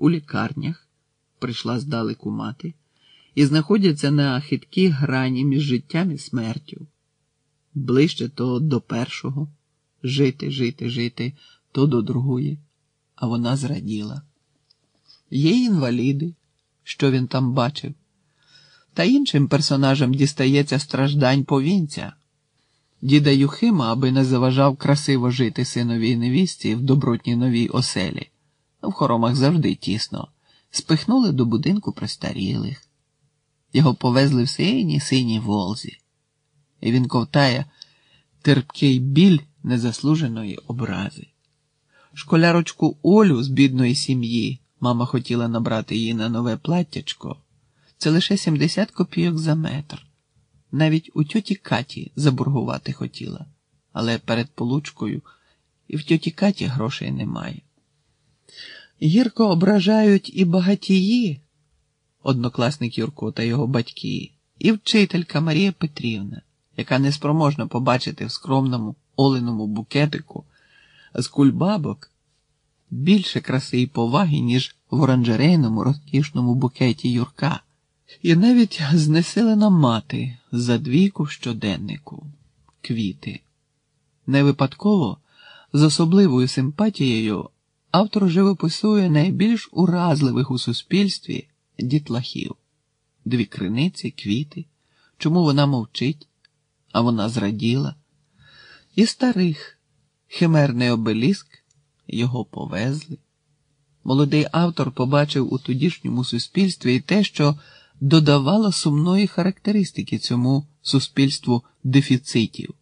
у лікарнях, прийшла здалеку мати, і знаходяться на хиткій грані між життям і смертю. Ближче то до першого, жити, жити, жити, то до другої, а вона зраділа. Є інваліди, що він там бачив, та іншим персонажам дістається страждань повінця. Діда Юхима, аби не заважав красиво жити синовій невісті в добротній новій оселі, в хоромах завжди тісно, спихнули до будинку престарілих. Його повезли в синій синій волзі, і він ковтає терпкий біль незаслуженої образи. Школярочку Олю з бідної сім'ї мама хотіла набрати її на нове платтячко. Це лише 70 копійок за метр. Навіть у тьоті Каті заборгувати хотіла, але перед получкою і в тьоті Каті грошей немає. Гірко ображають і багатії, однокласник Юрко та його батьки, і вчителька Марія Петрівна, яка неспроможна побачити в скромному оленому букетику з кульбабок більше краси і поваги, ніж в оранжерейному розкішному букеті Юрка. І навіть знесилена мати за двійку в щоденнику квіти. Не випадково, з особливою симпатією, автор живописує найбільш уразливих у суспільстві дітлахів, дві криниці, квіти, чому вона мовчить, а вона зраділа, і старих. Химерний обеліск. Його повезли. Молодий автор побачив у тодішньому суспільстві і те, що додавало сумної характеристики цьому суспільству дефіцитів,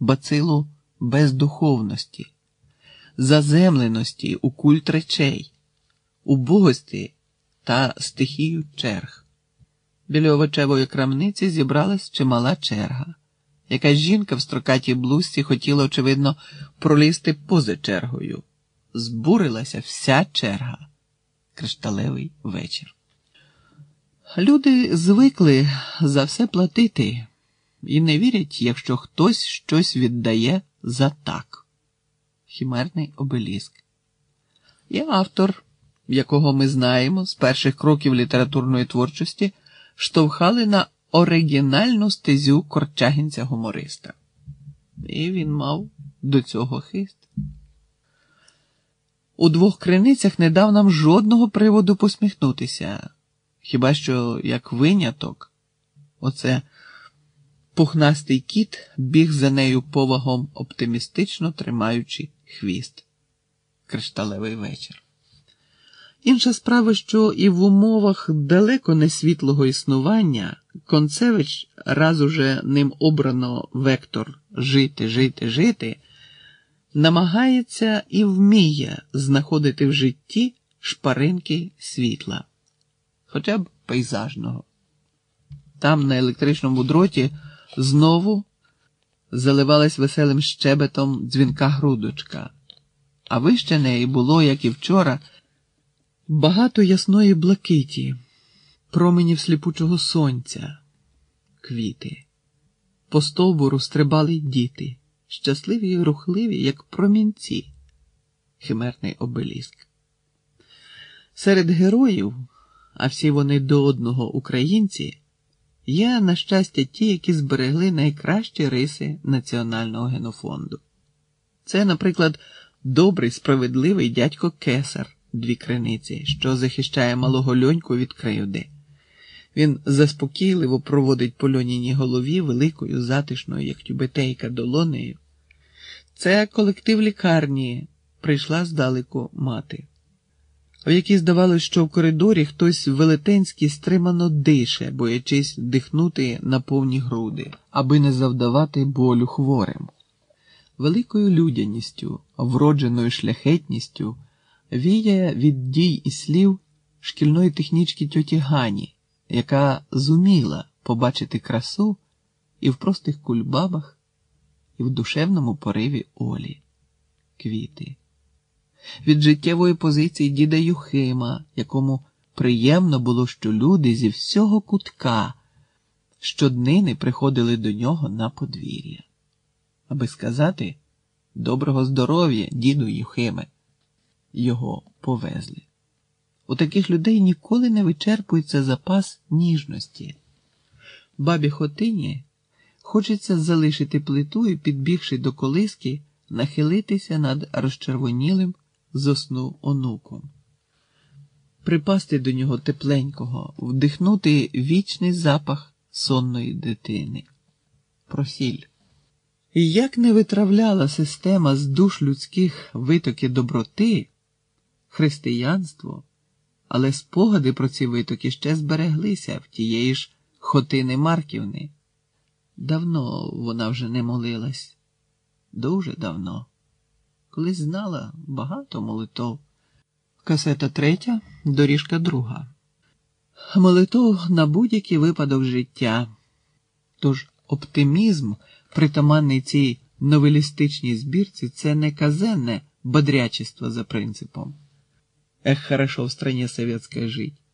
бацилу бездуховності, заземленості у культ речей, убогості та стихію черг. Біля овочевої крамниці зібралась чимала черга. Якась жінка в строкатій блузці хотіла, очевидно, пролізти поза чергою. Збурилася вся черга. Кришталевий вечір. Люди звикли за все платити і не вірять, якщо хтось щось віддає за так. Хімерний обеліск. Є автор, якого ми знаємо з перших кроків літературної творчості, штовхали на оригінальну стезю корчагінця гумориста. І він мав до цього хист. У двох криницях не дав нам жодного приводу посміхнутися. Хіба що як виняток, оце пухнастий кіт біг за нею повагом, оптимістично тримаючи хвіст. Кришталевий вечір. Інша справа, що і в умовах далеко не світлого існування Концевич, раз уже ним обрано вектор жити, жити, жити, намагається і вміє знаходити в житті шпаринки світла хоча б пейзажного. Там, на електричному дроті, знову заливалась веселим щебетом дзвінка грудочка, а вище неї було, як і вчора, багато ясної блакиті, променів сліпучого сонця, квіти. По стовбуру стрибали діти, щасливі й рухливі, як промінці, химерний обеліск. Серед героїв а всі вони до одного українці, є, на щастя, ті, які зберегли найкращі риси національного генофонду. Це, наприклад, добрий, справедливий дядько Кесар, дві криниці, що захищає малого льоньку від кривди. Він заспокійливо проводить по льоніній голові великою затишною, як тюбетейка, долонею. Це колектив лікарні, прийшла здалеку мати в якій здавалось, що в коридорі хтось велетенський стримано дише, боячись дихнути на повні груди, аби не завдавати болю хворим. Великою людяністю, вродженою шляхетністю віє від дій і слів шкільної технічки тьоті Гані, яка зуміла побачити красу і в простих кульбабах, і в душевному пориві Олі, квіти від життєвої позиції діда Юхима, якому приємно було, що люди зі всього кутка щоднини приходили до нього на подвір'я, аби сказати доброго здоров'я, діду Юхиме, його повезли. У таких людей ніколи не вичерпується запас ніжності. Бабі Хотині хочеться залишити плиту і, підбігши до колиски, нахилитися над розчервонілим зосну онуком, припасти до нього тепленького, вдихнути вічний запах сонної дитини. Просіль. Як не витравляла система з душ людських витоки доброти, християнство, але спогади про ці витоки ще збереглися в тієї ж Хотини Марківни. Давно вона вже не молилась, дуже давно. Колись знала багато молитов. Касета третя, доріжка друга. Молитов на будь-який випадок життя. Тож оптимізм, притаманний цій новелістичній збірці, це не казенне бодрячество за принципом. Эх, хорошо в стране советской жить.